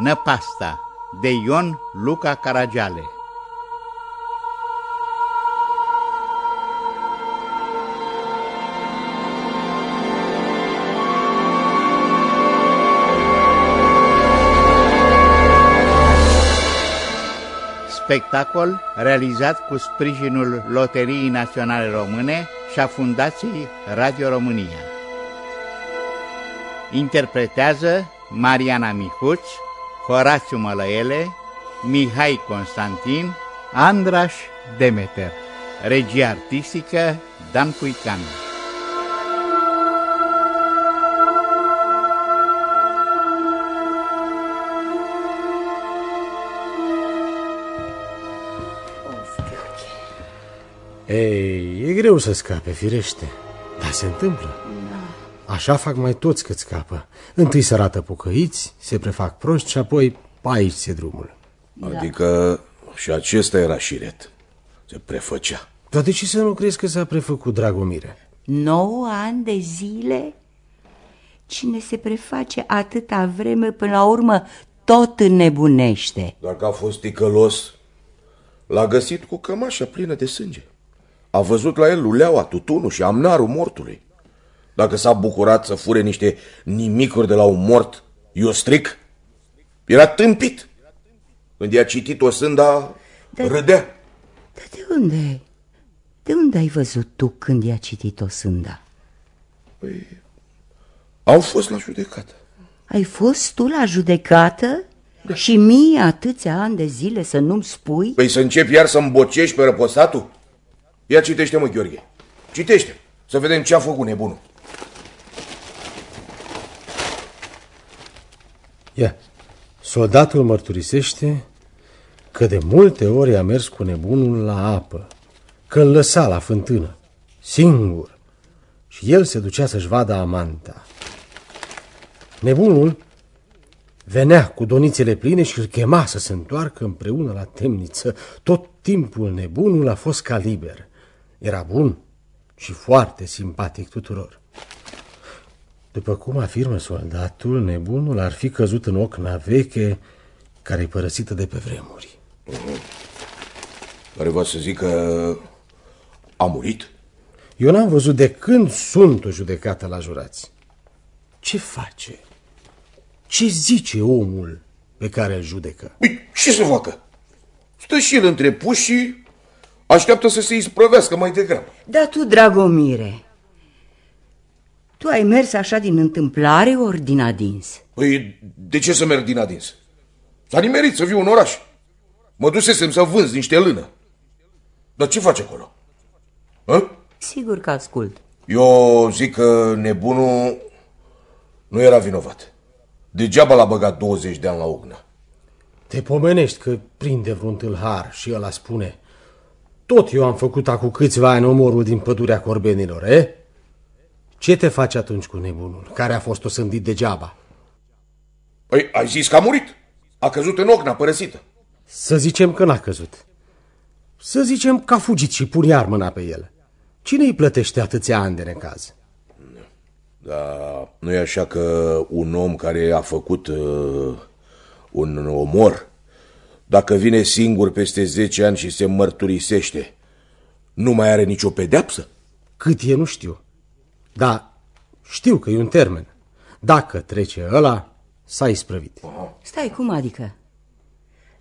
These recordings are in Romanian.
Năpasta de Ion Luca Caragiale Spectacol realizat cu sprijinul Loteriei Naționale Române și a Fundației Radio România. Interpretează Mariana Mihuț, Horațiu Mălăele, Mihai Constantin, Andraș Demeter. Regie artistică Dan Puican. Ei, e greu să scape, firește, dar se întâmplă. Așa fac mai toți cât scapă. Întâi se arată pocăiți, se prefac proști și apoi aici se drumul. Adică și acesta era șiret. Se prefăcea. Dar de ce să nu crezi că s-a prefăcut Dragomire? 9 ani de zile? Cine se preface atâta vreme, până la urmă, tot înnebunește. Dacă a fost ticălos, l-a găsit cu cămașa plină de sânge. A văzut la el luleaua, tutunul și amnarul mortului. Dacă s-a bucurat să fure niște nimicuri de la un mort, eu stric, era tâmpit. Când i-a citit o sânda, Dar- râdea. Dar de unde? De unde ai văzut tu când i-a citit-o sânda? Au fost la judecată. Ai fost tu la judecată? Și mie atâția ani de zile să nu-mi spui? Păi să începi iar să-mi bocești pe răposatul? Ia citește, mă, Gheorghe. Citește, să vedem ce a făcut nebunul. Ia, soldatul mărturisește că de multe ori a mers cu nebunul la apă, că îl lăsa la fântână, singur, și el se ducea să-și vadă amanta. Nebunul venea cu donițele pline și îl chema să se întoarcă împreună la temniță. Tot timpul nebunul a fost ca liber. Era bun și foarte simpatic tuturor. După cum afirmă soldatul, nebunul ar fi căzut în ocna veche care e părăsită de pe vremuri. Care va să zic că a murit? Eu n-am văzut de când sunt o judecată la jurați. Ce face? Ce zice omul pe care îl judecă? Păi, ce să facă? Stă și el între puși și așteaptă să se isprăvească mai degrabă. Dar tu, Dragomire, tu ai mers așa din întâmplare ori din adins? Păi, de ce să merg din adins? S-a nimerit să viu în oraș. Mă dusesem să vânz niște lână. Dar ce face acolo? Hă? Sigur că ascult. Eu zic că nebunul nu era vinovat. Degeaba l-a băgat 20 de ani la ognă. Te pomenești că prinde vreun tâlhar și ăla spune Tot eu am făcut acum câțiva ani omorul din pădurea corbenilor, e? Ce te faci atunci cu nebunul, care a fost osândit degeaba? Păi, ai zis că a murit. A căzut în ogna părăsită. Să zicem că n-a căzut. Să zicem că a fugit și pun iar mâna pe el. Cine îi plătește atâția ani de necaz? Dar nu e așa că un om care a făcut uh, un omor, dacă vine singur peste 10 ani și se mărturisește, nu mai are nicio pedeapsă? Cât e, nu știu. Dar știu că e un termen. Dacă trece ăla, s-a isprăvit. Stai, cum adică?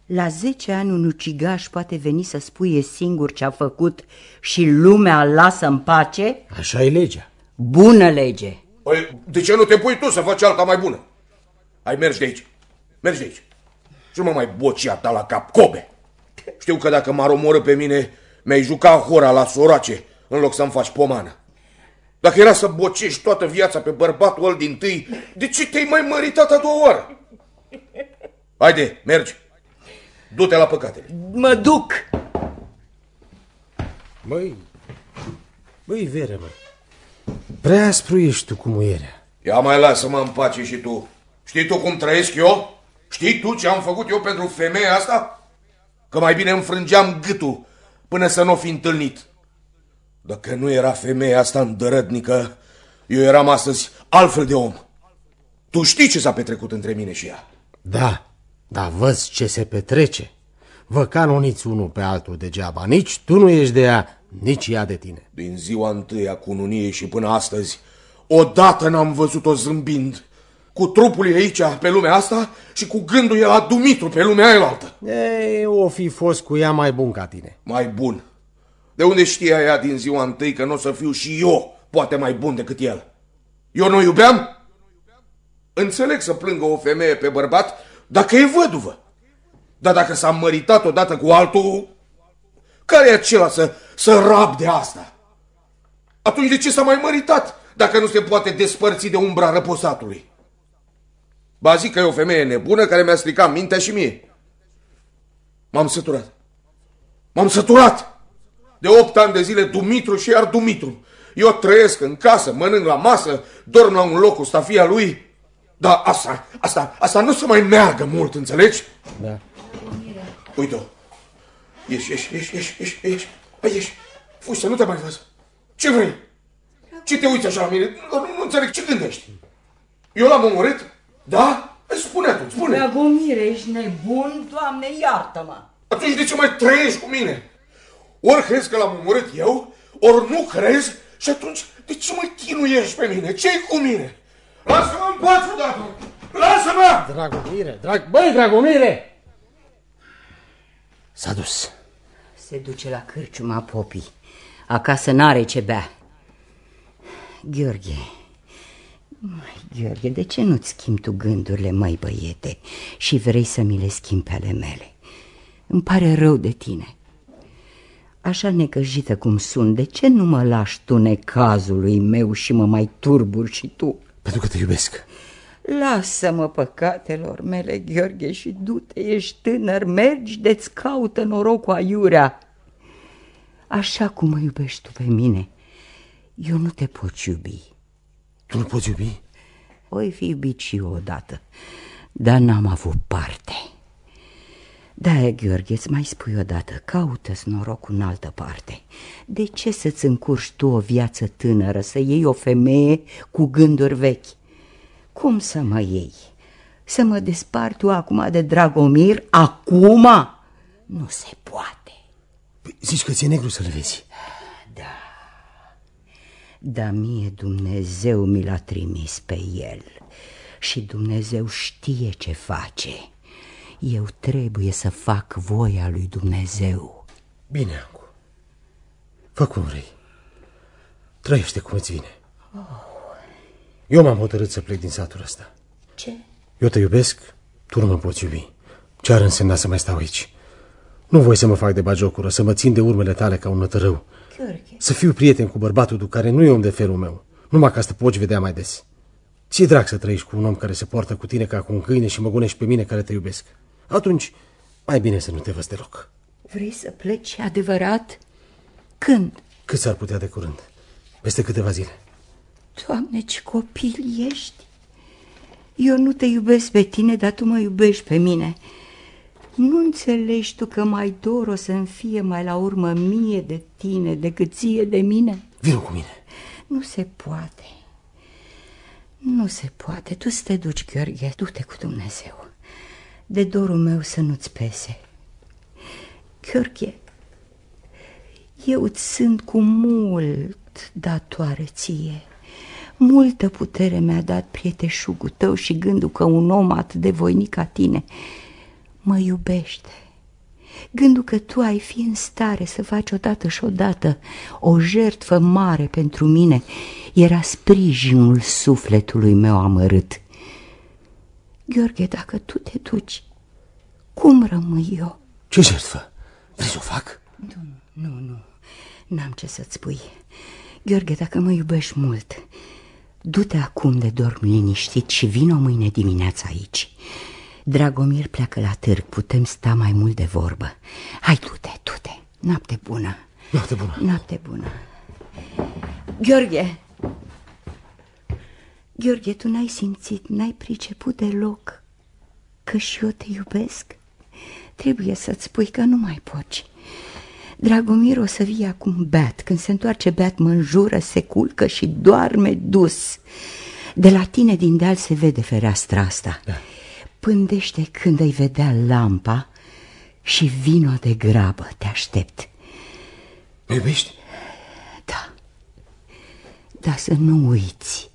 La 10 ani un ucigaș poate veni să spuie singur ce a făcut și lumea îl lasă în pace? Așa e legea. Bună lege! Păi, de ce nu te pui tu să faci alta mai bună? Hai, mergi de aici. Mergi de aici. Și nu mă mai bocia ta la cap, cobe. Știu că dacă m-ar omorâ pe mine, mi-ai juca hora la soroace, în loc să-mi faci pomană. Dacă era să bocești toată viața pe bărbatul ăl din tâi, de ce te-ai mai măritat a doua oară? Haide, mergi. Du-te la păcate. Mă duc! Băi, băi, vere, mă. Prea aspru ești tu cu muierea. Ia mai lasă-mă în pace și tu. Știi tu cum trăiesc eu? Știi tu ce am făcut eu pentru femeia asta? Că mai bine înfrângeam gâtul până să nu o fi întâlnit. Dacă nu era femeia asta îndărătnică, eu eram astăzi altfel de om. Tu știi ce s-a petrecut între mine și ea. Da, Dar văz ce se petrece. Vă canoniți unul pe altul degeaba. Nici tu nu ești de ea, nici ea de tine. Din ziua întâi a cununiei și până astăzi, odată n-am văzut-o zâmbind. Cu trupul ei aici, pe lumea asta, și cu gândul el la Dumitru, pe lumea elaltă. Ei, o fi fost cu ea mai bun ca tine. Mai bun. De unde știa ea din ziua întâi că nu o să fiu și eu poate mai bun decât el? Eu nu iubeam? Înțeleg să plângă o femeie pe bărbat dacă e văduvă. Dar dacă s-a măritat odată cu altul, care e acela să, să rab de asta? Atunci de ce s-a mai măritat dacă nu se poate despărți de umbra răposatului? Ba zic că e o femeie nebună care mi-a stricat mintea și mie. M-am săturat. M-am săturat! De opt ani de zile Dumitru și iar Dumitru. Eu trăiesc în casă, mănânc la masă, dorm la un loc cu stafia lui. Dar asta, asta, asta nu se mai meargă mult, înțelegi? Da. Uite-o. Ieși, ieși, ieși, ieși, ieși, ieși. Hai, ieși. Fugi să nu te mai văz. Ce vrei? Ce te uiți așa la mine? Nu, nu, nu înțeleg ce gândești. Eu l-am omorât? Da? Spune atunci, spune. Dragomire, ești nebun? Doamne, iartă-mă! Atunci de ce mai trăiești cu mine? Ori crezi că l-am omorât eu, ori nu crezi și atunci de ce mă chinuiești pe mine? ce cu mine? Lasă-mă în pace odată! Lasă-mă! Dragomire, drag... Băi, Dragomire! S-a dus. Se duce la cârciuma popii. Acasă n-are ce bea. Gheorghe, mai, Gheorghe, de ce nu-ți schimbi tu gândurile, mai băiete, și vrei să mi le schimbi pe ale mele? Îmi pare rău de tine. Așa necăjită cum sunt, de ce nu mă lași tu necazului meu și mă mai turburi și tu? Pentru că te iubesc. Lasă-mă păcatelor mele, Gheorghe, și du-te, ești tânăr, mergi de-ți caută norocul aiurea. Așa cum mă iubești tu pe mine, eu nu te pot iubi. Tu nu poți iubi? Oi fi iubit și eu odată, dar n-am avut parte. Da, Gheorghe, îți mai spui odată, caută-ți norocul în altă parte. De ce să-ți încurci tu o viață tânără, să iei o femeie cu gânduri vechi? Cum să mă iei? Să mă despart tu acum de Dragomir? Acum? Nu se poate. Păi, zici că ți-e negru să-l vezi? Da. Dar mie Dumnezeu mi l-a trimis pe el și Dumnezeu știe ce face. Eu trebuie să fac voia lui Dumnezeu. Bine, Ancu. Fă cum vrei. Trăiește cum îți vine. Oh. Eu m-am hotărât să plec din satul ăsta. Ce? Eu te iubesc, tu nu mă poți iubi. Ce ar însemna să mai stau aici? Nu voi să mă fac de bagiocură, să mă țin de urmele tale ca un nătărău. Gheorghe. Să fiu prieten cu bărbatul tu, care nu e om de felul meu. Numai ca să te poți vedea mai des. Ți-e drag să trăiești cu un om care se poartă cu tine ca cu un câine și mă gunești pe mine care te iubesc. Atunci, mai bine să nu te văz deloc. Vrei să pleci adevărat? Când? Cât s-ar putea de curând? Peste câteva zile. Doamne, ce copil ești! Eu nu te iubesc pe tine, dar tu mă iubești pe mine. Nu înțelegi tu că mai dor o să-mi fie mai la urmă mie de tine decât ție de mine? Vino cu mine. Nu se poate. Nu se poate. Tu să te duci, Gheorghe, du-te cu Dumnezeu. De dorul meu să nu-ți pese. Gheorghe, eu îți sunt cu mult datoare ție. Multă putere mi-a dat prieteșugul tău și gândul că un om atât de voinic ca tine mă iubește. Gândul că tu ai fi în stare să faci odată și odată o jertfă mare pentru mine era sprijinul sufletului meu amărât. Gheorghe, dacă tu te duci, cum rămâi eu? Ce jertfă? Vrei să o fac? Nu, nu, nu, n-am ce să-ți spui. Gheorghe, dacă mă iubești mult, Du-te acum de dorm liniștit și vină mâine dimineața aici. Dragomir pleacă la târg, putem sta mai mult de vorbă. Hai, du-te, du-te. Noapte bună. Noapte bună. Noapte bună. Gheorghe! Gheorghe, tu n-ai simțit, n-ai priceput deloc că și eu te iubesc? Trebuie să-ți spui că nu mai poți. Dragomir o să vie acum beat. Când se întoarce beat, mă înjură, se culcă și doarme dus. De la tine din deal se vede fereastra asta. Da. pândește când îi vedea lampa și vino de grabă, te aștept. Mă iubești? Da. Dar să nu uiți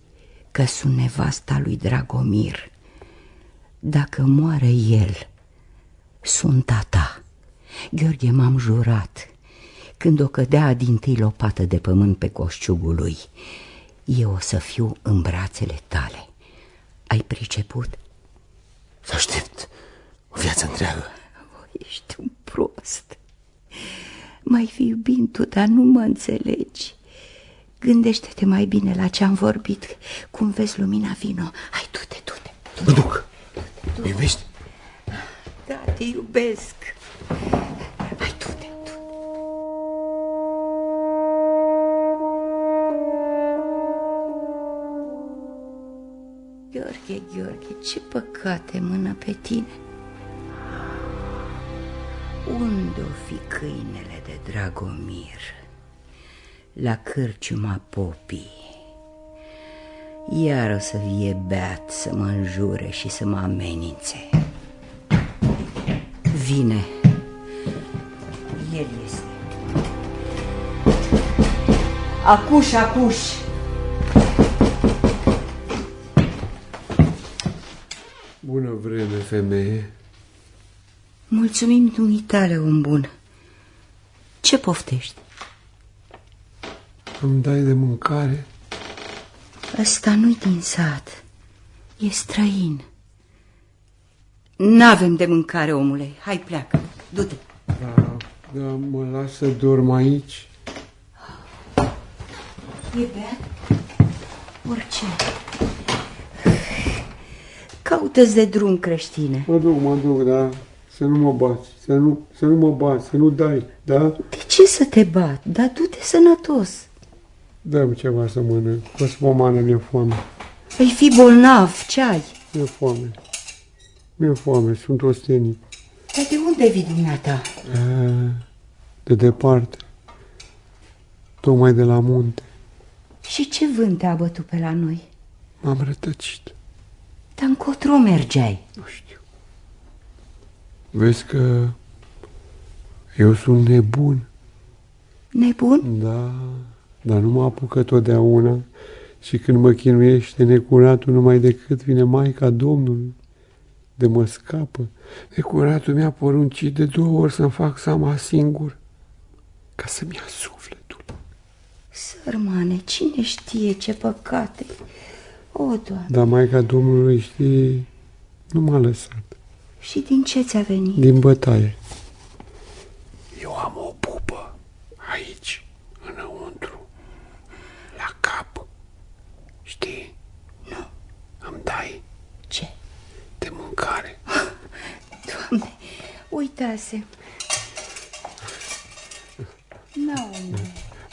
că sunt nevasta lui Dragomir. Dacă moare el, sunt a ta. Gheorghe, m-am jurat. Când o cădea din tâi lopată de pământ pe coșciugul lui, eu o să fiu în brațele tale. Ai priceput? Să aștept o viață întreagă. O, ești un prost. Mai fi iubind tu, dar nu mă înțelegi. Gândește-te mai bine la ce am vorbit. Cum vezi lumina, vino. Hai, du-te, du-te. Mă duc. Mă iubești? Da, te iubesc. Hai, du-te. Gheorghe, Gheorghe, ce păcate mână pe tine. Unde-o fi câinele de Dragomir? La cârciuma popii. Iar o să vie beat să mă înjure și să mă amenințe. Vine. El este. Acuș, acuș! Bună vreme, femeie. Mulțumim dumitale, om bun. Ce poftești? Îmi dai de mâncare? Ăsta nu-i din sat. E străin. N-avem de mâncare, omule. Hai, pleacă. Du-te. Da, da, mă las să dorm aici. E beat? Orice. Caută-ți de drum creștine. Mă duc, mă duc, da. Să nu mă bați, să nu, să nu mă bați, să nu dai, da? De ce să te bat? Dar du-te sănătos. Dăm ceva să mănânc. O spomană, mi-e foame. Vei fi bolnav, ce ai? Mi-e foame. Mi-e foame, sunt ostenit. Dar de unde vii dumneata? A, De departe. Tocmai de la munte. Și ce vânt te-a bătut pe la noi? M-am rătăcit. Dar încotro mergeai? Nu știu. Vezi că eu sunt nebun. Nebun? Da, dar nu mă apucă totdeauna și când mă chinuiește necuratul numai decât vine Maica Domnului de mă scapă. Necuratul mi-a poruncit de două ori să-mi fac seama singur ca să-mi ia sufletul. Sărmane, cine știe ce păcate? O, Doamne, Dar Maica Domnului, știi, nu m-a lăsat. și din ce ți-a venit? Din bătaie. Eu am o pupă aici, înăuntru, la cap. Știi? Nu. Îmi dai Ce? de mâncare. Doamne, uitase. Nu,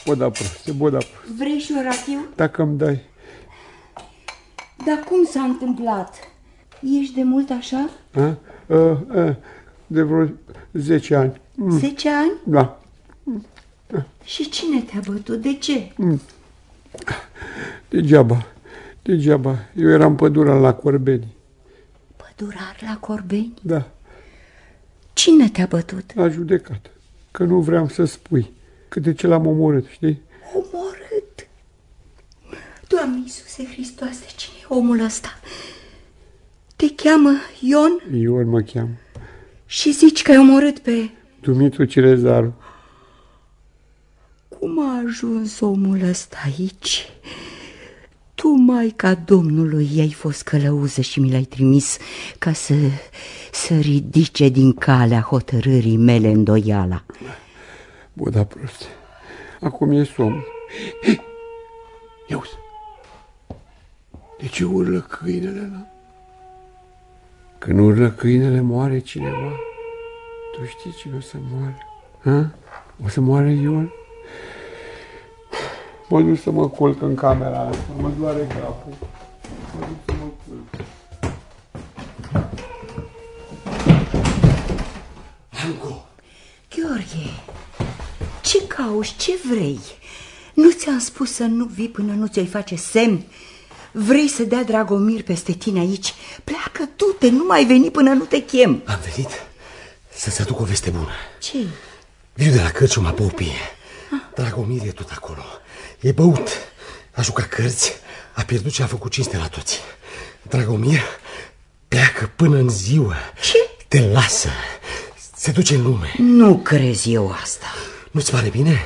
Bă, da proste, bă, da proste. vrei și o rachiu? Dacă îmi dai, Dar cum s-a întâmplat? Ești de mult așa? a? A, a, de vreo 10 ani. Mm, Zece ani? Da. Și cine te-a bătut? De ce? Degeaba, degeaba. Eu eram pădura la Corbeni. Pădurar la Corbeni? Da, Cine te-a bătut? la judecată. Că nu vreau să spui. Că de ce l-am omorât, știi? Omorât. Doamne Iisuse Hristoase, cine e omul ăsta? Te cheamă Ion Ion mă cheamă. și zici că ai omorât pe... Dumitru Cirezaru. Cum a ajuns omul ăsta aici? Tu, Maica Domnului, i-ai fost călăuză și mi l-ai trimis ca să, să ridice din calea hotărârii mele îndoiala. Bă, da prost. Acum e somn. Ia uzi. De ce urlă câinele ăla? Când urlă câinele, moare cineva. Tu știi cine o să moare? Ha? O să moare Ion? Mă duc să mă culc în camera asta. Mă doare capul. Mă duc să mă culc. Gheorghe, ce cauți, ce vrei? Nu ți-am spus să nu vii până nu ți-o face semn? Vrei să dea Dragomir peste tine aici? Pleacă tu, te nu mai veni până nu te chem. Am venit să-ți aduc o veste bună. Ce? Viu de la Cărciuma Popie. Dragomir e tot acolo. E băut, a jucat cărți, a pierdut ce a făcut cinste la toți. Dragomir pleacă până în ziua. Ce? Te lasă, se duce în lume. Nu crezi eu asta. Nu-ți pare bine?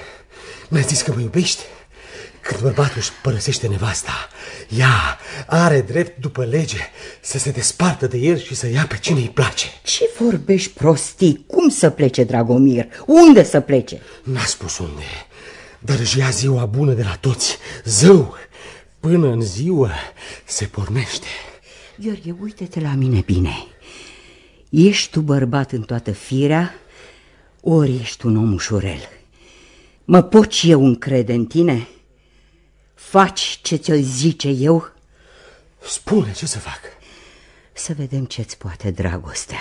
Mi-a zis că mă iubești? Când bărbatul își părăsește nevasta, ea are drept după lege să se despartă de el și să ia pe cine îi place. Ce vorbești prostii? Cum să plece Dragomir? Unde să plece? N-a spus unde, dar își ia ziua bună de la toți. Zău, până în ziua se pornește. Gheorghe, uite-te la mine bine. Ești tu bărbat în toată firea, ori ești un om ușurel. Mă pot eu încrede în tine? Faci ce ți-o zice eu? Spune ce să fac. Să vedem ce-ți poate dragostea.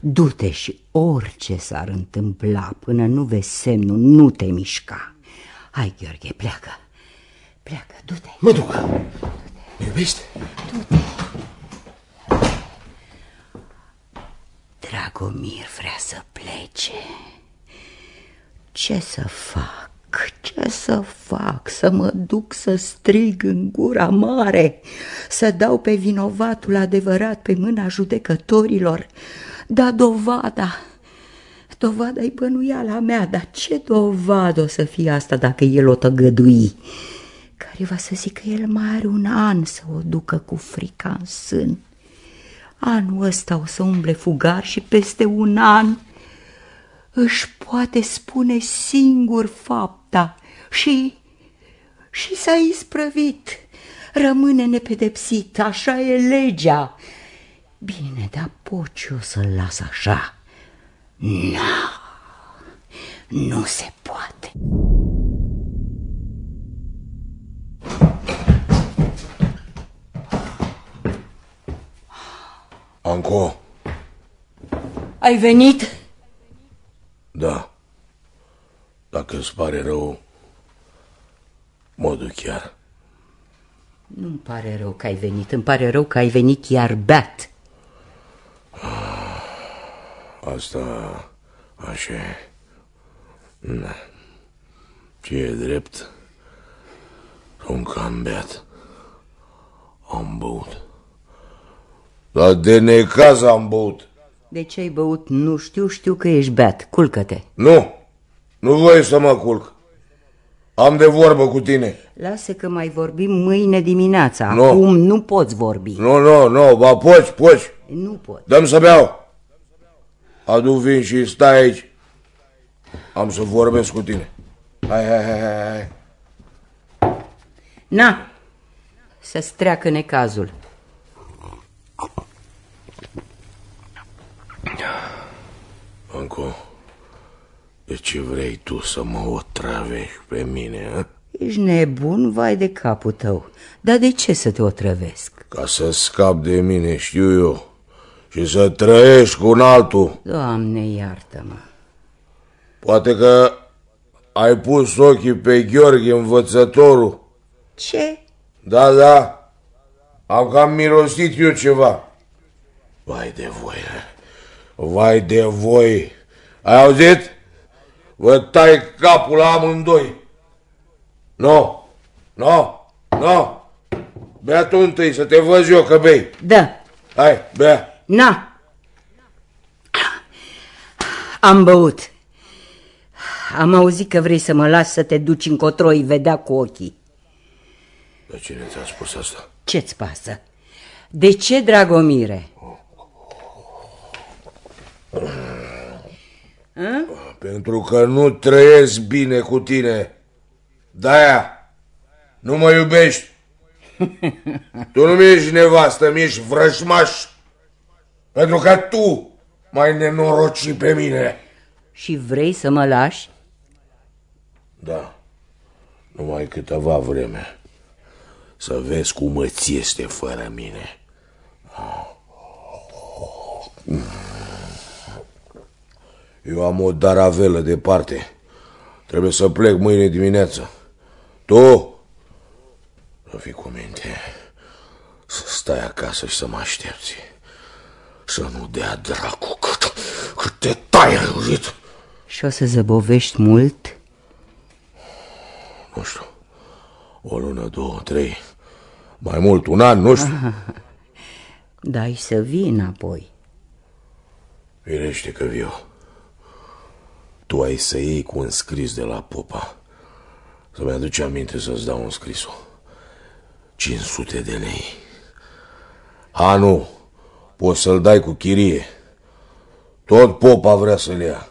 Du-te și orice s-ar întâmpla până nu vezi semnul, nu te mișca. Hai, Gheorghe, pleacă. Pleacă, du-te. Mă duc. Mă iubești? Du-te. Dragomir vrea să plece. Ce să fac? Ce să fac? Să mă duc să strig în gura mare, să dau pe vinovatul adevărat pe mâna judecătorilor, da dovada. Dovada-i bănuiala mea, dar ce dovadă o să fie asta dacă el o tăgădui? Care va să zică el mai are un an să o ducă cu frica în sân. Anul ăsta o să umble fugar și peste un an își poate spune singur fapta și, și s-a isprăvit. Rămâne nepedepsit, așa e legea. Bine, dar poți o să-l las așa? Na, nu se poate. Anco, Ai venit? da. Dacă îți pare rău, mă duc chiar. Nu-mi pare rău că ai venit, îmi pare rău că ai venit chiar beat. Asta, așa e. Na. Ce e drept? Sunt cam beat. Am băut. Dar de necaz am băut. De ce ai băut? Nu știu, știu că ești beat. Culcă-te. Nu, nu voi să mă culc. Am de vorbă cu tine. Lasă că mai vorbim mâine dimineața. Nu. Acum nu poți vorbi. Nu, nu, nu, ba poți, poți. Nu pot. Dăm să beau. Adu vin și stai aici. Am să vorbesc cu tine. Hai, hai, hai, hai, hai. Na, să-ți treacă necazul. Anco, de ce vrei tu să mă otrăvești pe mine, a? Ești nebun, vai de capul tău. Dar de ce să te otrăvesc? Ca să scap de mine, știu eu. Și să trăiești cu un altul. Doamne, iartă-mă. Poate că ai pus ochii pe Gheorghe, învățătorul. Ce? Da, da, am cam mirosit eu ceva. Vai de voi, vai de voi. Ai auzit? Vă tai capul la amândoi. Nu, nu, nu. Bea tu întâi să te văz eu că bei. Da, Hai, bea. Na. Am băut. Am auzit că vrei să mă las să te duci încotro, îi vedea cu ochii. Dar cine ți-a spus asta? Ce-ți pasă? De ce, Dragomire? Pentru că nu trăiesc bine cu tine. De-aia nu mă iubești. Tu nu mi-ești nevastă, mi-ești vrăjmaș. Pentru că tu mai nenoroci pe mine. Și vrei să mă lași? Da, numai câteva vreme. Să vezi cum îți este fără mine. Eu am o daravelă departe. Trebuie să plec mâine dimineață. Tu, să fii cu minte. stai acasă și să mă aștepți. Să nu dea dracu cât, cât te tai, ai auzit? Și o să zăbovești mult? Nu știu, o lună, două, trei, mai mult, un an, nu știu. Dai să vii înapoi. Firește că viu. Tu ai să iei cu un scris de la popa. Să-mi aduce aminte să-ți dau un scrisul. 500 de lei. A, nu. Poți să-l dai cu chirie. Tot popa vrea să-l ia.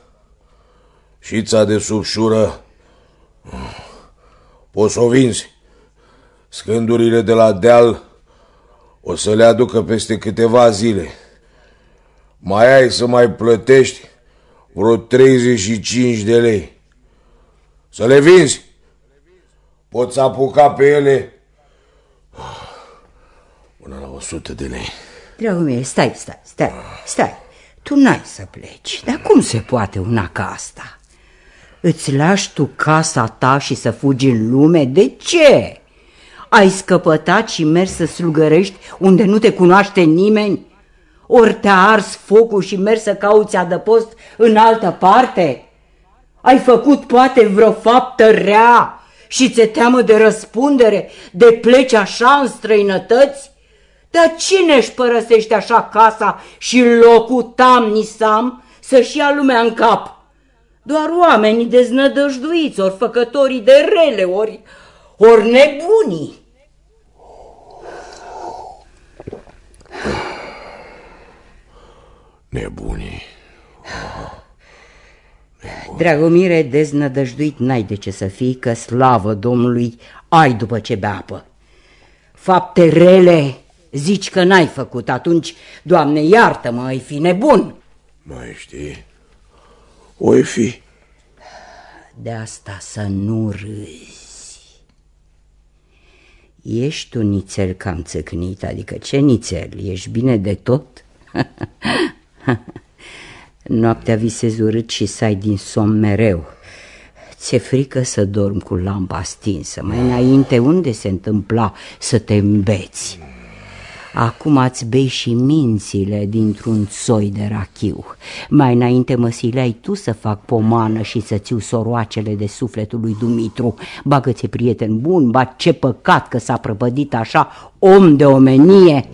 Șița de subșură poți să o vinzi. Scândurile de la deal o să le aducă peste câteva zile. Mai ai să mai plătești vreo 35 de lei. Să le vinzi. Poți apuca pe ele până la 100 de lei. Dragul meu, stai, stai, stai, stai. Tu n-ai să pleci. Dar cum se poate una ca asta? Îți lași tu casa ta și să fugi în lume? De ce? Ai scăpătat și mergi să slugărești unde nu te cunoaște nimeni? Ori te-a ars focul și mergi să cauți adăpost în altă parte? Ai făcut poate vreo faptă rea și ți-e teamă de răspundere, de pleci așa în străinătăți? Dar cine își părăsește așa casa și locul tamnisam să-și ia lumea în cap? Doar oamenii deznădăjduiți, ori făcătorii de rele, ori, ori nebunii. Nebunii. Dragomire, deznădăjduit n-ai de ce să fii, că slavă Domnului ai după ce beapă. Fapte rele zici că n-ai făcut, atunci, Doamne, iartă-mă, ai fi nebun. Mai știi? Oi fi. De asta să nu râzi. Ești un nițel cam țăcnit, adică ce nițel? Ești bine de tot? Noaptea visezi urât și sai din somn mereu. Ți-e frică să dormi cu lampa stinsă. Mai înainte, unde se întâmpla să te îmbeți? Acum îți bei și mințile dintr-un soi de rachiu. Mai înainte mă sileai tu să fac pomană și să țiu soroacele de sufletul lui Dumitru. Bagă-ți prieten bun, ba ce păcat că s-a prăpădit așa om de omenie.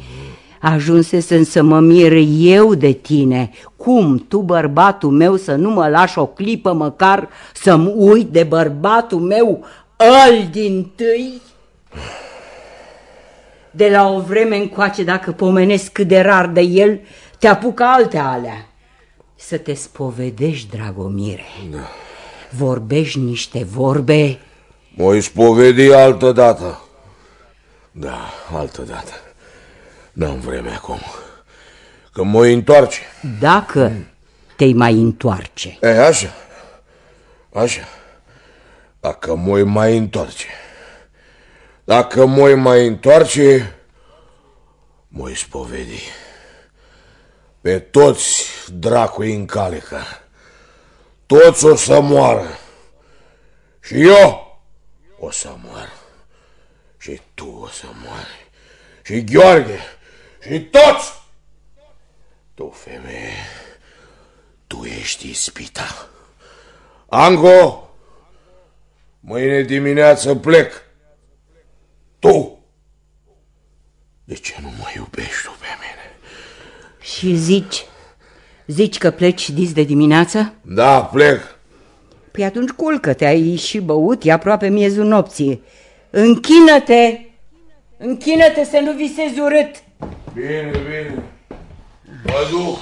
Ajunsesem să mă mir eu de tine. Cum tu, bărbatul meu, să nu mă lași o clipă măcar să-mi uit de bărbatul meu, îl din tâi? De la o vreme încoace, dacă pomenesc cât de rar de el, te apucă alte alea. Să te spovedești, Dragomire. Da. Vorbești niște vorbe. Mă spovedi altă dată. Da, altă dată. N-am vreme acum. Că mă întoarce. Dacă te mai întoarce. E, așa. Așa. Dacă mă mai întoarce. Dacă mă mai întoarce, mă spovedi. Pe toți dracu în calecă. Toți o să moară. Și eu o să mor. Și tu o să mori. Și Gheorghe. Și toți. Tu, femeie, tu ești ispita. Ango, mâine dimineață plec. Tu! De ce nu mă iubești tu pe mine? Și zici, zici că pleci dis de dimineață? Da, plec. Păi atunci culcă-te, ai și băut, e aproape miezul nopții. Închină-te! Închină-te să nu visezi urât! Bine, bine. Mă duc.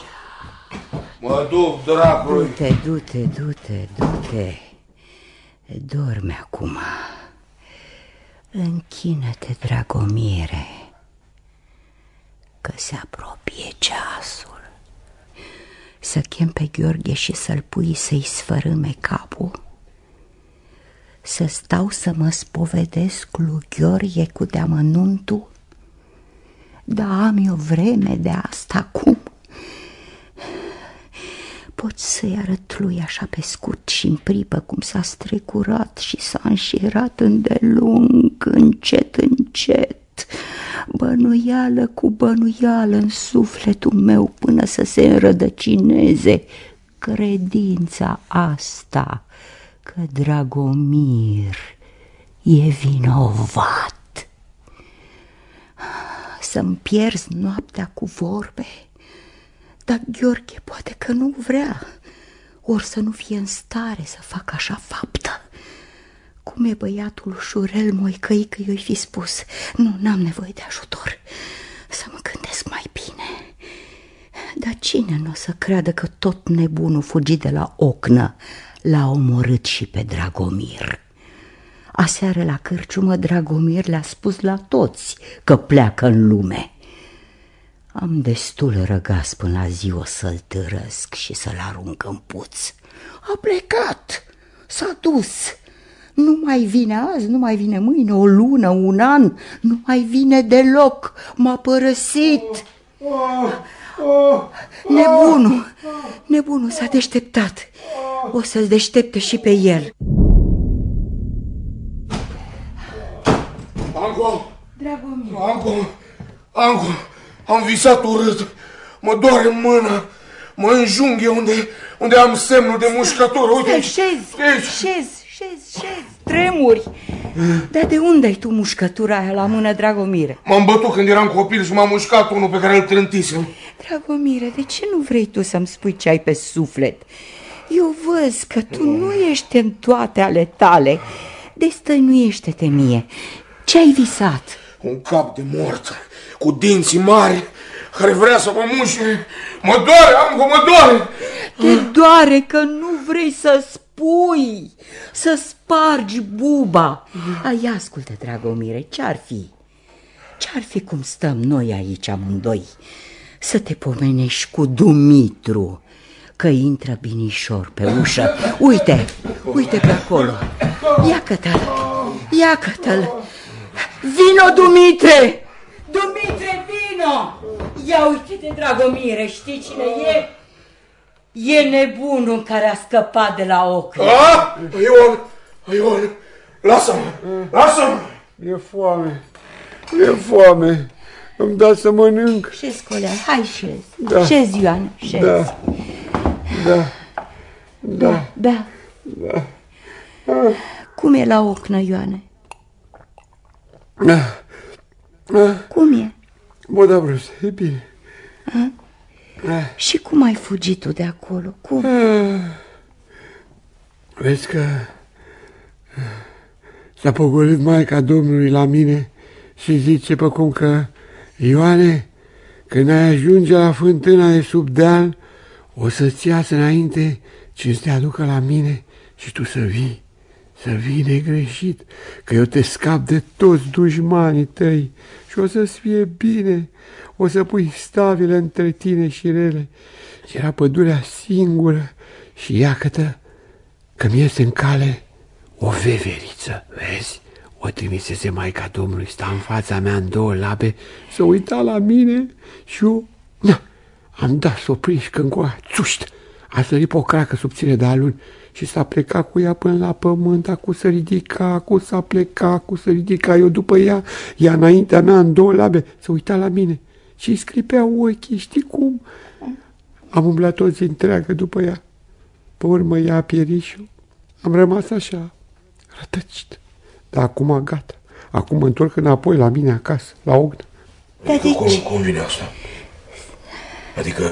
Mă duc, dracului. Du-te, du-te, du-te, du-te. Dorme acum. Închină-te, Dragomire, că se apropie ceasul. Să chem pe Gheorghe și să-l pui să-i sfărâme capul. Să stau să mă spovedesc lui Gheorghe cu deamănuntul? Da, am eu vreme de asta acum poți să-i arăt lui așa pe scurt și în pripă cum s-a strecurat și s-a înșirat îndelung, încet, încet. bănuială cu bănuială în sufletul meu până să se înrădăcineze credința asta că Dragomir e vinovat. Să-mi pierzi noaptea cu vorbe, dar Gheorghe poate că nu vrea, ori să nu fie în stare să facă așa faptă. Cum e băiatul șurel moicăi că i-o fi spus, nu, n-am nevoie de ajutor, să mă gândesc mai bine. Dar cine nu o să creadă că tot nebunul fugit de la ocnă l-a omorât și pe Dragomir? Aseară la cârciumă Dragomir le-a spus la toți că pleacă în lume. Am destul răgas până la zi o să-l târăsc și să-l arunc în puț. A plecat, s-a dus. Nu mai vine azi, nu mai vine mâine, o lună, un an, nu mai vine deloc, m-a părăsit. Nebunul, nebunul s-a deșteptat, o să-l deștepte și pe el. Anco! Dragomir. Anco! Anco! Am visat urât. Mă doare mâna. Mă înjunghe unde, unde am semnul de mușcătură. Uite aici. Șezi, Aici. șezi, șezi, șezi, tremuri. Dar de unde ai tu mușcătura aia la mână, Dragomire? M-am bătut când eram copil și m-a mușcat unul pe care îl trântisem. Dragomire, de ce nu vrei tu să-mi spui ce ai pe suflet? Eu văz că tu nu ești în toate ale tale. Destăinuiește-te mie. Ce ai visat? Un cap de mort, cu dinții mari, care vrea să mă mușe. Mă doare, Anco, mă doare. Te doare că nu vrei să spui, să spargi buba. Ai, ascultă, Dragomire, ce-ar fi? Ce-ar fi cum stăm noi aici amândoi? Să te pomenești cu Dumitru, că intră binișor pe ușă. Uite, uite pe acolo. Ia-că-te-l, ia-că-te-l. Vino, Dumitre! Dumitre, vino! Ia uite-te, Dragomire, știi cine e? E nebunul care a scăpat de la ochi. A? Ion, Ion, lasă-mă, lasă-mă. E foame, e foame. Îmi da să mănânc. Șezi, Colea, hai șezi. Da. Șezi, Ioana, șezi. Da, da, da. Da. Da. Cum e la ocnă, Ioane? Ah, ah, Cum e? Bă, da, Bruce, e bine. Și cum ai fugit tu de acolo? Cum? Vezi că s-a pogolit Maica Domnului la mine și zice pe cum că Ioane, când ai ajunge la fântâna de sub deal, o să-ți iasă înainte și să te aducă la mine și tu să vii, să vii negreșit, că eu te scap de toți dușmanii tăi și o să-ți fie bine, o să pui stavile între tine și rele. Și era pădurea singură și iată că mi iese în cale o veveriță, vezi? O trimisese Maica Domnului, sta în fața mea în două labe, să uita la mine și eu, na, am dat să o prind cu aia, țușt, a sărit pe o cracă subțire de aluni și s-a plecat cu ea până la pământ, acu să ridica, acu s-a plecat, acu să ridica, eu după ea, ea înaintea mea în două labe, să uita la mine și îi scripeau ochii, știi cum? Am umblat o zi întreagă după ea. Pe urmă ea a pierit și eu am rămas așa, rătăcit. Dar acum gata. Acum mă întorc înapoi la mine acasă, la ognă. Dar de Cum, ce? cum vine asta? Adică,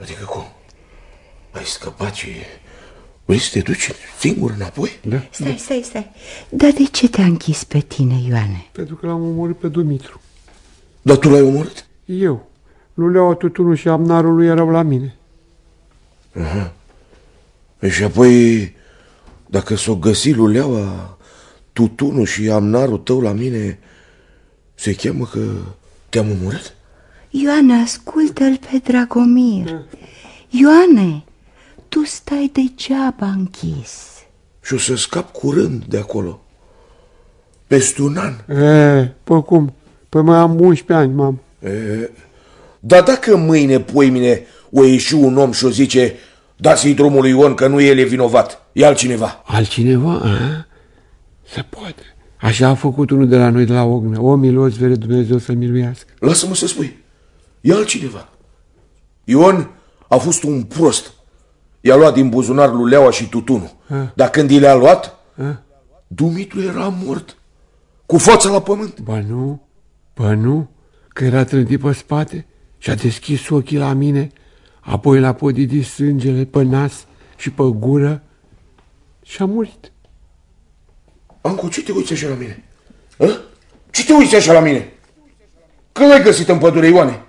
adică cum? Ai scăpat și vrei să te duci singur înapoi? Da? Stai, stai, stai. Dar de ce te-a închis pe tine, Ioane? Pentru că l-am omorât pe Dumitru. Dar tu l-ai omorât? Eu. Luleaua, tutunul și amnarul lui erau la mine. E, Și apoi, dacă s-o găsi luleaua, tutunul și amnarul tău la mine, se cheamă că te-am omorât? Ioane, ascultă-l pe Dragomir. Ioane, tu stai degeaba închis. Și o să scap curând de acolo. Peste un an. E, pe cum? Păi mai am 11 ani, mam. E, dar dacă mâine, poimine, o ieși un om și o zice dați-i drumul lui Ion că nu el e vinovat, e altcineva. Altcineva? A? Se poate. Așa a făcut unul de la noi de la Ognă. O milos vere Dumnezeu să miluiască. Lasă-mă să spui. E altcineva. Ion a fost un prost. I-a luat din buzunar lui Leaua și tutunul. Dar când i le-a luat, A? Dumitru era mort. Cu fața la pământ. Ba nu, ba nu, că era trântit pe spate și a deschis ochii la mine, apoi l-a podidit sângele pe nas și pe gură și a murit. Ancu, ce te uiți așa la mine? A? Ce te uiți așa la mine? Când l-ai găsit în pădure, Ioane?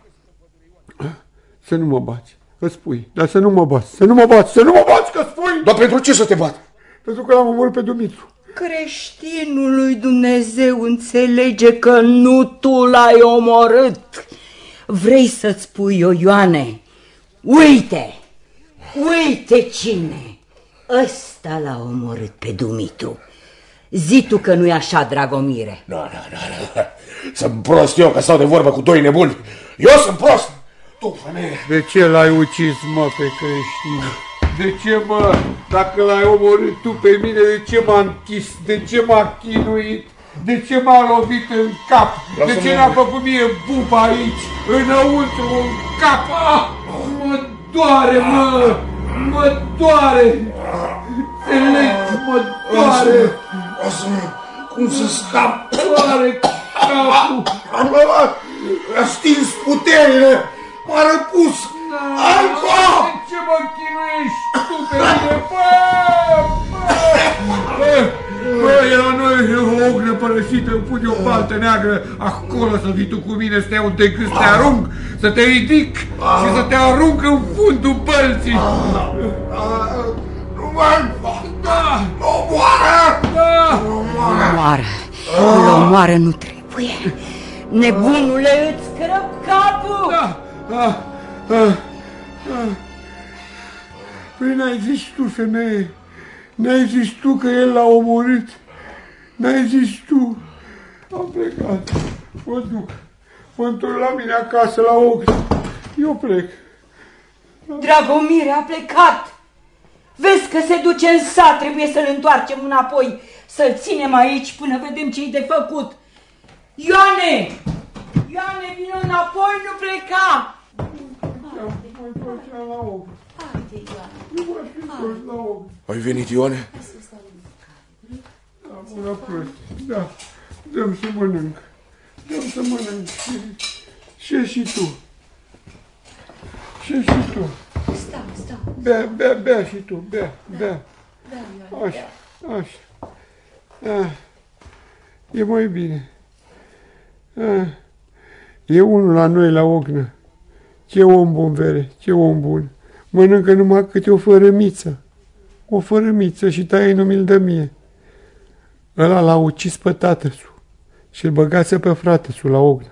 Să nu mă bați, că spui, dar să nu mă bați, să nu mă bați, să nu mă bați, că spui! Dar pentru ce să te bat? Pentru că l-am omorât pe Dumitru. Creștinul lui Dumnezeu înțelege că nu tu l-ai omorât. Vrei să-ți spui eu, Ioane? Uite, uite cine! Ăsta l-a omorât pe Dumitru. Zi tu că nu-i așa, Dragomire. Nu, nu, nu, nu. Sunt prost eu că stau de vorbă cu doi nebuni. Eu sunt prost. Tu, femeie. De ce l-ai ucis, mă, pe creștin? De ce, mă, dacă l-ai omorât tu pe mine, de ce m-a închis? De ce m-a chinuit? De ce m-a lovit în cap? De Lasă-mă, ce n-a făcut mie buba aici, înăuntru, în cap? Ah, mă doare, mă! Mă doare! Înțelegi, mă doare! Lasă-mă. Cum să scap? Doare capul! Am luat. A stins puterile. M-a răpus. Anco! De ce mă chinuiești tu pe mine? Bă! Bă! Bă, e la noi o ognă părăsită, îmi pun eu paltă neagră, acolo să vii tu cu mine, să te iau de gât, să te arunc, să te ridic și să te arunc în fundul bălții. Nu mai Da! Nu moară! Da! Omoară, îl omoară nu trebuie. Nebunule, îți crăp capul! Da! Ah, ah, ah. Păi n-ai zis tu, femeie, n-ai zis tu că el l-a omorât, n-ai zis tu. Am plecat, mă duc, mă întorc la mine acasă, la ochi. Eu plec. Dragomir a plecat. Vezi că se duce în sat, trebuie să-l întoarcem înapoi, să-l ținem aici până vedem ce-i de făcut. Ioane! Ioane, vină înapoi, nu pleca! Mă întorceam la ochi. Nu mă fi întors la ochi. Ai venit, Ioane? Da, bună prost. Da, dăm să mănânc. Dăm să mănânc. Și, și tu. Și și tu. Stau, stau. Bea, bea, bea și tu, bea, bea. Așa, așa. Ah, e mai bine. Ah, e unul la noi la ognă. Ce om bun, vere, ce om bun. Mănâncă numai câte o fărămiță. O fărămiță și taie nu mi-l dă mie. Ăla l-a ucis pe tatăsu și îl băgase pe fratesul la ognă.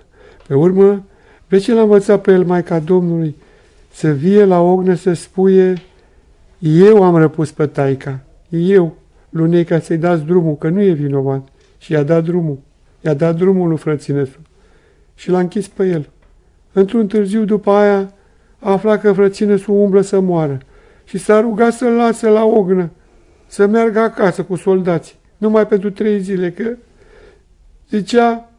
Pe urmă, vezi ce l-a învățat pe el Maica Domnului? Să vie la ognă să spuie eu am răpus pe taica, eu, Luneca, să-i dați drumul, că nu e vinovat. Și i-a dat drumul. I-a dat drumul lui frăținesul. Și l-a închis pe el. Într-un târziu după aia a aflat că frăținesul umblă să moară și s-a rugat să-l lase la ognă, să meargă acasă cu soldații, numai pentru trei zile, că zicea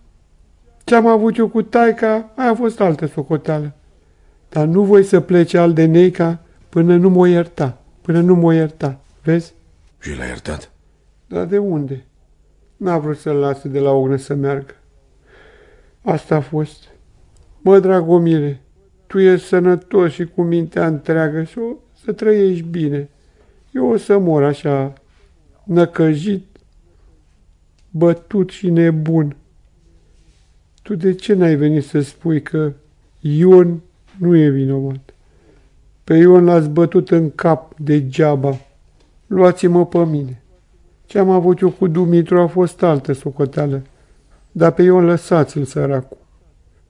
ce am avut eu cu taica, aia a fost altă socoteală. Dar nu voi să plece al de neica până nu mă ierta, până nu mă ierta. Vezi? Și l-a iertat. Dar de unde? N-a vrut să-l lase de la ognă să meargă. Asta a fost. Mă, Dragomire, tu ești sănătos și cu mintea întreagă și o să trăiești bine. Eu o să mor așa, năcăjit, bătut și nebun. Tu de ce n-ai venit să spui că Ion nu e vinovat? Pe Ion l-ați bătut în cap degeaba. Luați-mă pe mine. Ce am avut eu cu Dumitru a fost altă socoteală, dar pe Ion lăsați-l săracul.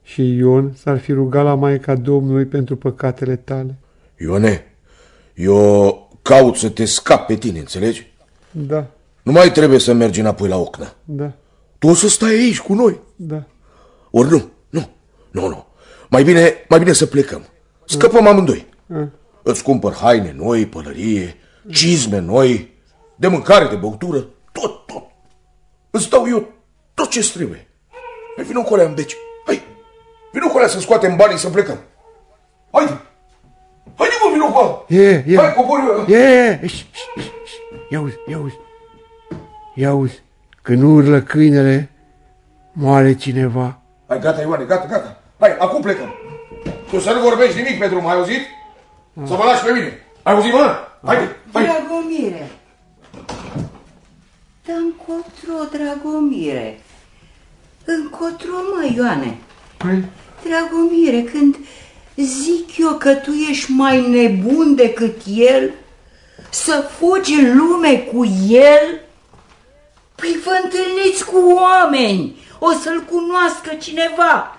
Și Ion s-ar fi rugat la Maica Domnului pentru păcatele tale. Ione, eu caut să te scap pe tine, înțelegi? Da, Nu mai trebuie să mergi înapoi la ocnă. da, Tu o să stai aici cu noi. da. Ori nu, nu, nu, nu. Mai bine, mai bine să plecăm. Scăpăm amândoi. A, Îți cumpăr haine noi, pălărie, cizme noi, de mâncare, de băutură, tot, tot. Îți dau eu tot ce trebuie. Hai, vină cu alea în beci. Hai, vină cu alea să scoatem banii să plecăm. Haide! Haide mă, vină cu alea! E, ia. Hai, cobor eu. E, e, e, ș, ș, ș, ș. Ia uzi, ia uzi. Ia uzi. Când urlă câinele, moare cineva. Hai, gata, Ioane, gata, gata. Hai, acum plecăm. Tu să nu vorbești nimic pe drum, ai auzit? Să mă lași pe mine. Ai auzit, mă? Haide, hai. Dragomire! Dar încotro, Dragomire? Încotro, mă, Ioane? Păi, Dragomire, când zic eu că tu ești mai nebun decât el, să fugi în lume cu el, păi vă întâlniți cu oameni, o să-l cunoască cineva.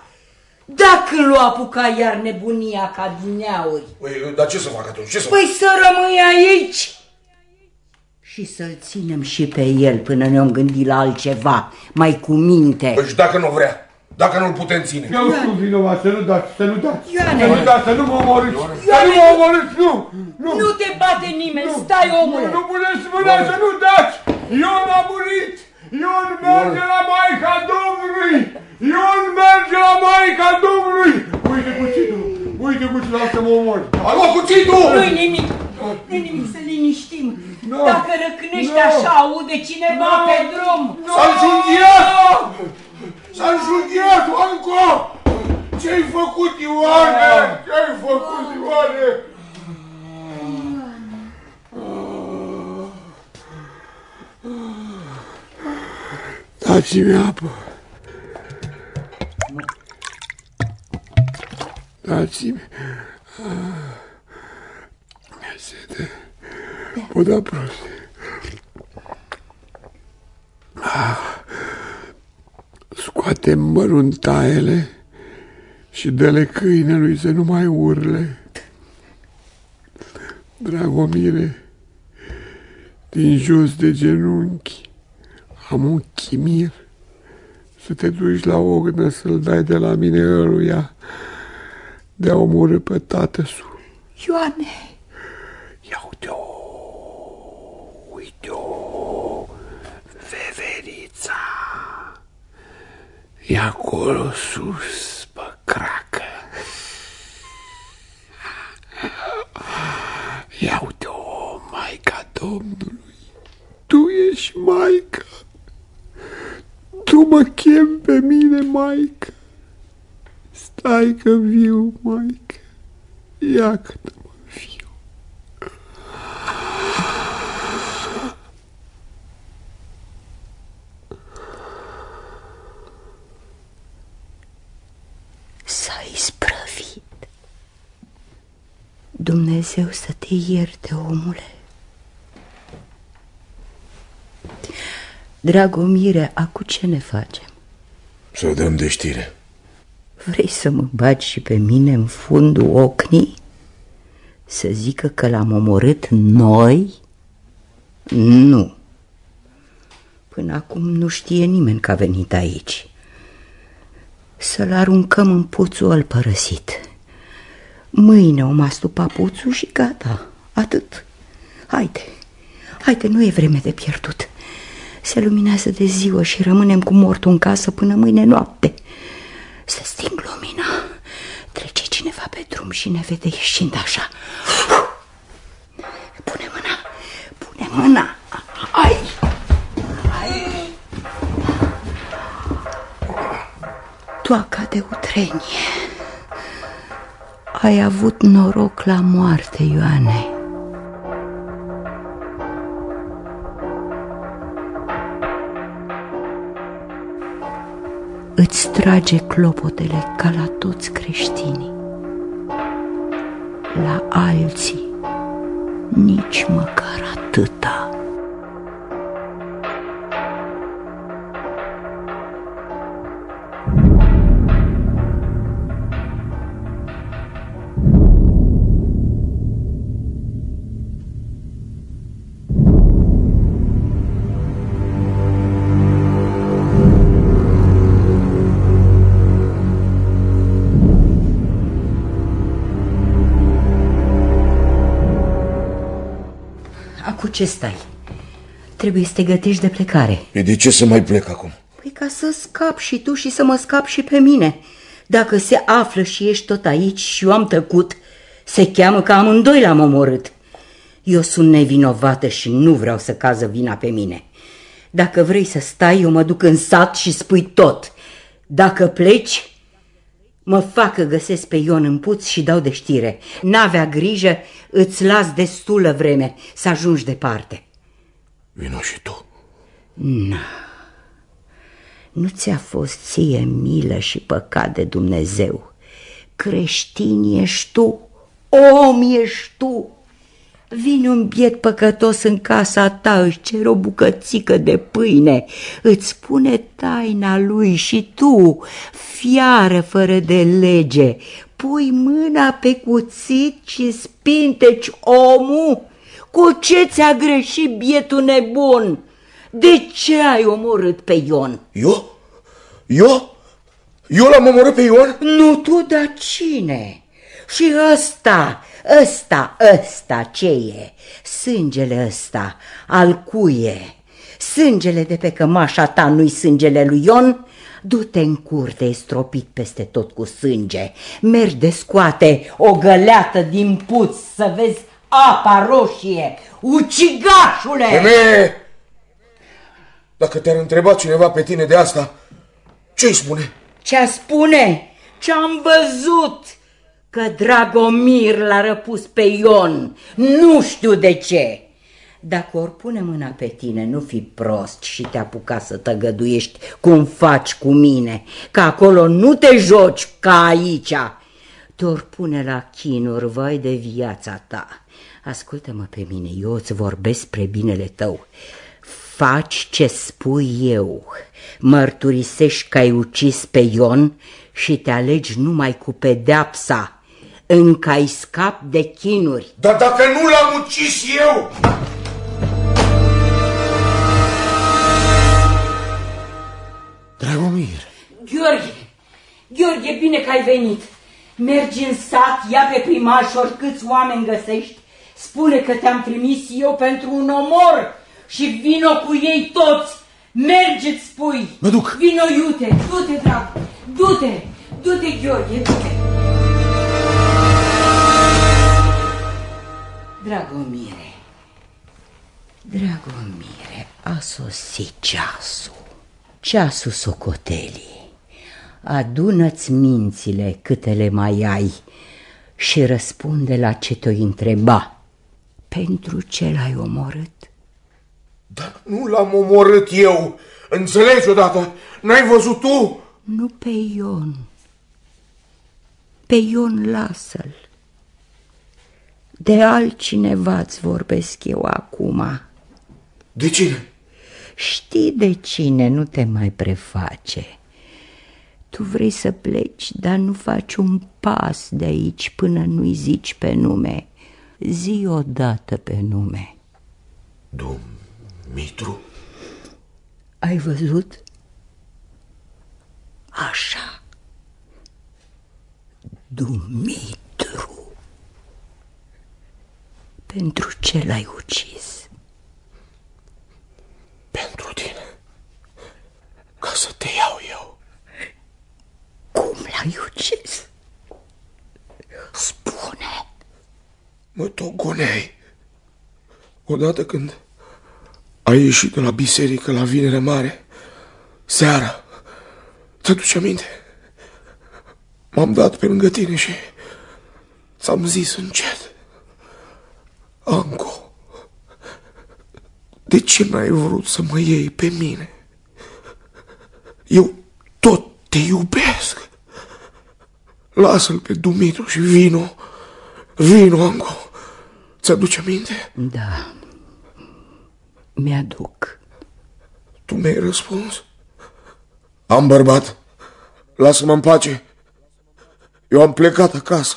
Dacă l-o apuca iar nebunia ca dineauri, Păi, dar ce să fac atunci? Ce să fac? păi să rămâi aici și să-l ținem și pe el până ne-om gândi la altceva, mai cu minte. Păi și dacă nu vrea? Dacă nu-l putem ține? eu sunt vinovat, să nu dați, să nu dați. Ioane! Să nu dați, să nu mă omorâți. Să Ioane! nu mă omorâți, nu, nu. Nu te bate nimeni, stai omule! Nu puneți mâna să nu dați! Ion a murit! Ion merge la Maica Domnului! Ion merge la Maica Domnului! Uite cuțitul! Uite cuțitul, să mă omor! A luat cuțitul! Nu-i nimic, nu-i nimic, să liniștim. Nu. Dacă răcnești Nu. așa, aude cineva Nu. pe drum. S-a înjunghiat! S-a înjunghiat, Anco! Ce-ai făcut, Ioane? Ce-ai făcut, Ioane? Dați-mi apă! Dați-mi... Ah, Mi-e sete. O da prost. Ah, Scoate măruntaiele și dă-le câinelui să nu mai urle. Dragomire, din jos de genunchi, am un chimir să te duci la ognă să-l dai de la mine ăluia de a omorâ pe tatăsul. Ioane, Ia uite-o, uite-o, E acolo sus, pe cracă. Ia uite-o, Maica Domnului. Tu ești Maica. Tu mă chem pe mine, Maica. Stai că viu, Maica. Ia că mă viu. s-a isprăvit. Dumnezeu să te ierte, omule. Dragomire, acu ce ne facem? Să dăm de știre. Vrei să mă bagi și pe mine în fundul ocnii? Să zică că l-am omorât noi? Nu. Până acum nu știe nimeni că a venit aici. Să-l aruncăm în puțul îl părăsit. Mâine o mastupa puțul și gata, atât. Haide, haide, nu e vreme de pierdut. Se luminează de ziua și rămânem cu mortul în casă până mâine noapte. Să sting lumina. Trece cineva pe drum și ne vede ieșind așa. Pune mâna, pune mâna. Ai! Ai! Toaca de utrenie. Ai avut noroc la moarte, Ioane. Îți trage clopotele ca la toți creștinii. La alții nici măcar ce stai? Trebuie să te gătești de plecare. E de ce să mai plec acum? Păi ca să scap și tu și să mă scap și pe mine. Dacă se află și ești tot aici și eu am tăcut, se cheamă că amândoi l-am omorât. Eu sunt nevinovată și nu vreau să cază vina pe mine. Dacă vrei să stai, eu mă duc în sat și spui tot. Dacă pleci, mă fac că găsesc pe Ion în puț și dau de știre. N-avea grijă, îți las destulă vreme să ajungi departe. Vino și tu. Na, nu ți-a fost ție milă și păcat de Dumnezeu. Creștin ești tu, om ești tu. Vine un biet păcătos în casa ta, își cere o bucățică de pâine, îți spune taina lui și tu, fiară fără de lege, pui mâna pe cuțit și spinteci omul? Cu ce ți-a greșit bietul nebun? De ce ai omorât pe Ion? Eu? Eu? Eu l-am omorât pe Ion? Nu tu, dar cine? Și ăsta, ăsta, ăsta ce e? Sângele ăsta, al cuie? Sângele de pe cămașa ta nu-i sângele lui Ion? Du-te în curte, e stropit peste tot cu sânge. Mergi de scoate o găleată din puț să vezi apa roșie. Ucigașule! Femeie! Dacă te-ar întreba cineva pe tine de asta, ce-i spune? Ce-a spune? Ce-am văzut? Că Dragomir l-a răpus pe Ion. Nu știu de ce. Dacă ori pune mâna pe tine, nu fi prost și te apuca să tăgăduiești cum faci cu mine, că acolo nu te joci ca aici. Te ori pune la chinuri, vai de viața ta. Ascultă-mă pe mine, eu îți vorbesc spre binele tău. Faci ce spui eu, mărturisești că ai ucis pe Ion și te alegi numai cu pedeapsa, încă ai scap de chinuri. Dar dacă nu l-am ucis eu... Dragomir! Gheorghe, Gheorghe, bine că ai venit. Mergi în sat, ia pe primaș oricâți oameni găsești, spune că te-am trimis eu pentru un omor și vino cu ei toți. Mergeți, spui. Mă duc. Vino, iute, du-te, drag, du-te, du-te, Gheorghe, du-te. Dragomire, Dragomire, a sosit ceasul, ceasul socotelii. Adună-ți mințile câte le mai ai și răspunde la ce te-o întreba. Pentru ce l-ai omorât? Dar nu l-am omorât eu. Înțelegi odată? N-ai văzut tu? Nu pe Ion. Pe Ion lasă-l. De altcineva îți vorbesc eu acum. De cine? Știi de cine, nu te mai preface. Tu vrei să pleci, dar nu faci un pas de aici până nu-i zici pe nume. Zi odată pe nume. Dumitru? Ai văzut? Așa. Dumitru. Pentru ce l-ai ucis? Pentru tine. Ca să te iau eu. Cum l-ai ucis? Spune. Mă togoneai. Odată când ai ieșit de la biserică la Vinere Mare, seara, ți aduce aminte? M-am dat pe lângă tine și ți-am zis încet. Anco, de ce n-ai vrut să mă iei pe mine? Eu tot te iubesc. Lasă-l pe Dumitru și vino, vino, Anco. Ți-aduce aminte? Da, mi-aduc. Tu mi-ai răspuns? Am bărbat. Lasă-mă în pace. Eu am plecat acasă.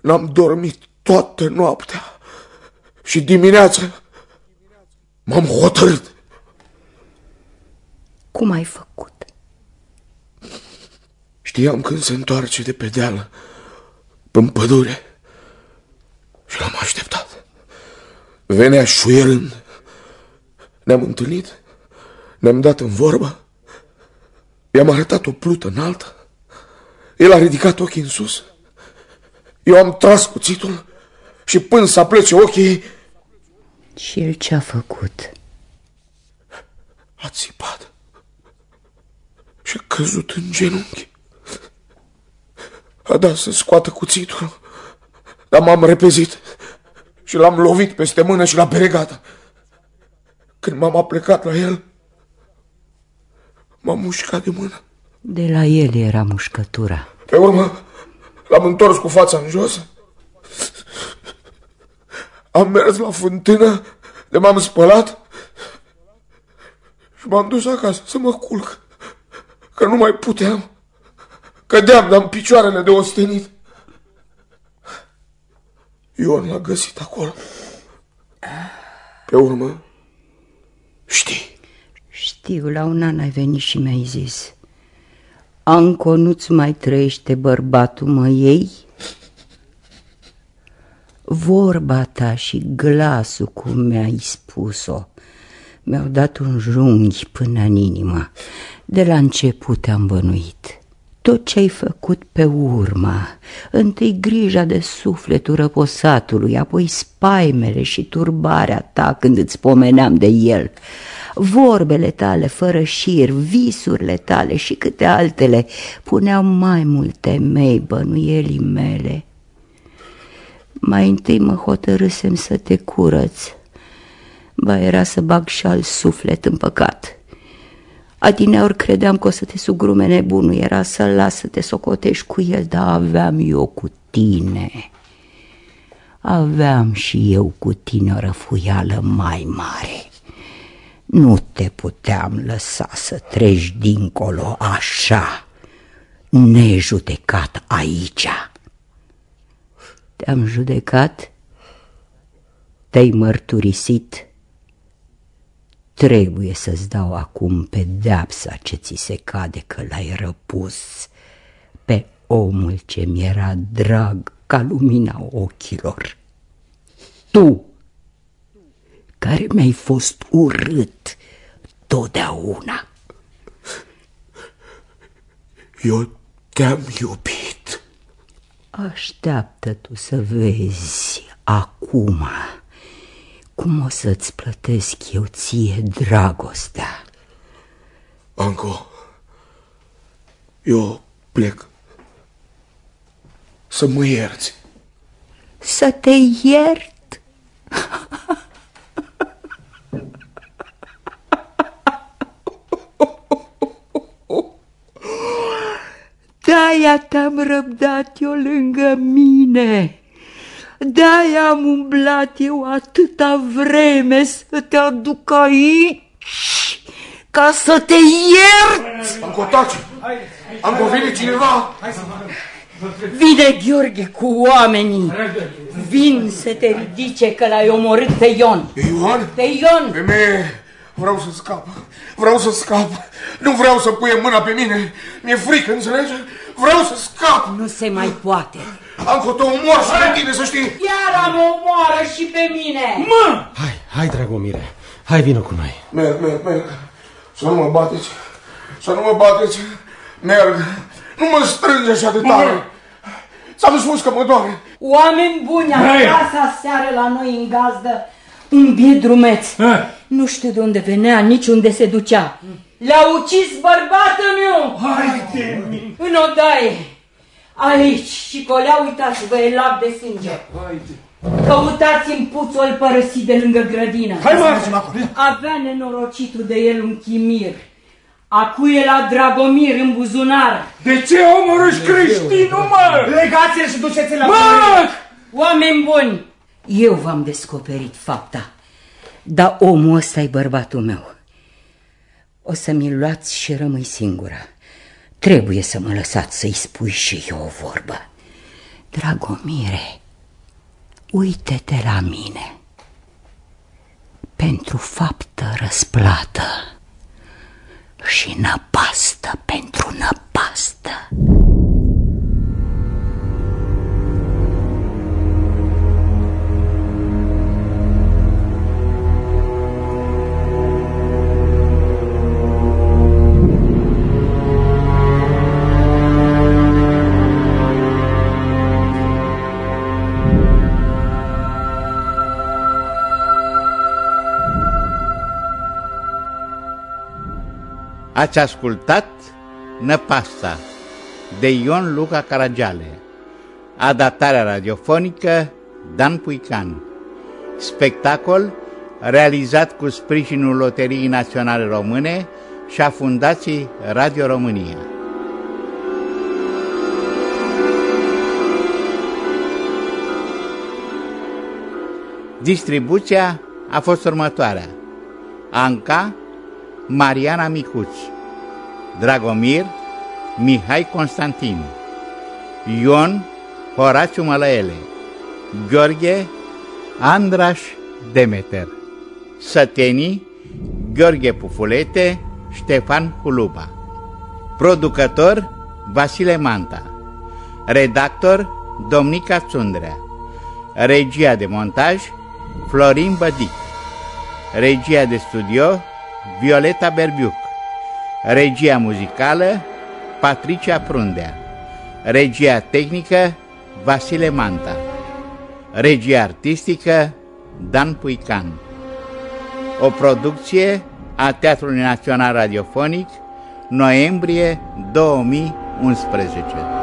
N-am dormit toată noaptea. Și dimineața m-am hotărât. Cum ai făcut? Știam când se întoarce de pe deală, în pădure, și l-am așteptat. Venea șuierând. Ne-am întâlnit, ne-am dat în vorbă I-am arătat o plută înaltă. El a ridicat ochii în sus. Eu am tras cuțitul și până să plece ochii... Și el ce-a făcut? A țipat și a căzut în genunchi. A dat să scoată cuțitul, dar m-am repezit și l-am lovit peste mână și la peregată. Când m-am aplecat la el, m-am mușcat de mână. De la el era mușcătura. Pe urmă, l-am întors cu fața în jos. Am mers la fântână de m-am spălat și m-am dus acasă să mă culc, că nu mai puteam. Cădeam, dar picioarele de ostenit. Ion l-a găsit acolo. Pe urmă, știi. Știu, la un an ai venit și mi-ai zis Anco, nu-ți mai trăiește bărbatul, mă ei? Vorba ta și glasul cum mi-ai spus-o. Mi-au dat un junghi până în inimă. De la început am bănuit. Tot ce ai făcut pe urmă, întâi grija de sufletul răposatului, apoi spaimele și turbarea ta când îți pomeneam de el, vorbele tale fără șir, visurile tale și câte altele puneau mai multe mei bănuielii mele. Mai întâi mă hotărâsem să te curăț, ba era să bag și al suflet în păcat. Adineori credeam că o să te sugrume nebunul, era să-l las să te socotești cu el, dar aveam eu cu tine. Aveam și eu cu tine o răfuială mai mare. Nu te puteam lăsa să treci dincolo așa, nejudecat aici. Te-am judecat, te-ai mărturisit, Trebuie să-ți dau acum pedeapsa ce ți se cade că l-ai răpus pe omul ce mi-era drag ca lumina ochilor. Tu, care mi-ai fost urât totdeauna. Eu te-am iubit. Așteaptă tu să vezi acum cum o să-ți plătesc eu ție dragostea? Anco, eu plec să mă ierți. Să te iert? De-aia te-am răbdat eu lângă mine. De-aia am umblat eu atâta vreme să te aduc aici, ca să te iert. Am taci! Am venit cineva! Vine Gheorghe cu oamenii. Vin să te ridice că l-ai omorât pe Ion. Pe Ion? Pe Ion. Femeie, vreau să scap. Vreau să scap. Nu vreau să pui mâna pe mine. Mi-e frică, înțelegi? Vreau să scap. Nu se mai poate. Anco, te omor și pe tine, să știi. Iar am omoară și pe mine. Mă! Hai, hai, Dragomire. Hai, vină cu noi. Merg, merg, merg. Să nu mă bateți. Să nu mă bateți. Merg. Nu mă strânge așa de tare. Ți-am spus că mă doare. Oameni buni, acasă seară la noi în gazdă un biet drumeț. Nu știu de unde venea, nici unde se ducea. Le-a ucis bărbatul meu! Haide! În odaie! Aici! Și colea, uitați-vă, e lap de sânge. Haide! Căutați în puțul părăsit de lângă grădină. Hai mă, mergem acolo. Avea nenorocitul de el un chimir. Acu e la Dragomir în buzunar. De ce omorâși creștinul, mă? Legați-l și duceți-l la Mă! Oameni buni, eu v-am descoperit fapta, dar omul ăsta e bărbatul meu. O să mi-l luați și rămâi singură. Trebuie să mă lăsați să-i spui și eu o vorbă. Dragomire, uite-te la mine. Pentru faptă răsplată și năpastă pentru năpastă. Ați ascultat Năpasta de Ion Luca Caragiale, adaptarea radiofonică Dan Puican, spectacol realizat cu sprijinul Loteriei Naționale Române și a Fundației Radio România. Distribuția a fost următoarea. Anca, Mariana Micuț, Dragomir, Mihai Constantin, Ion, Horaciu Mălăele, Gheorghe, Andraș Demeter, Sătenii, Gheorghe Pufulete, Ștefan Huluba. Producător Vasile Manta Redactor Domnica Țundrea Regia de montaj Florin Bădic Regia de studio Violeta Berbiuc. Regia muzicală Patricia Prundea. Regia tehnică Vasile Manta. Regia artistică Dan Puican. O producție a Teatrului Național Radiofonic noiembrie 2011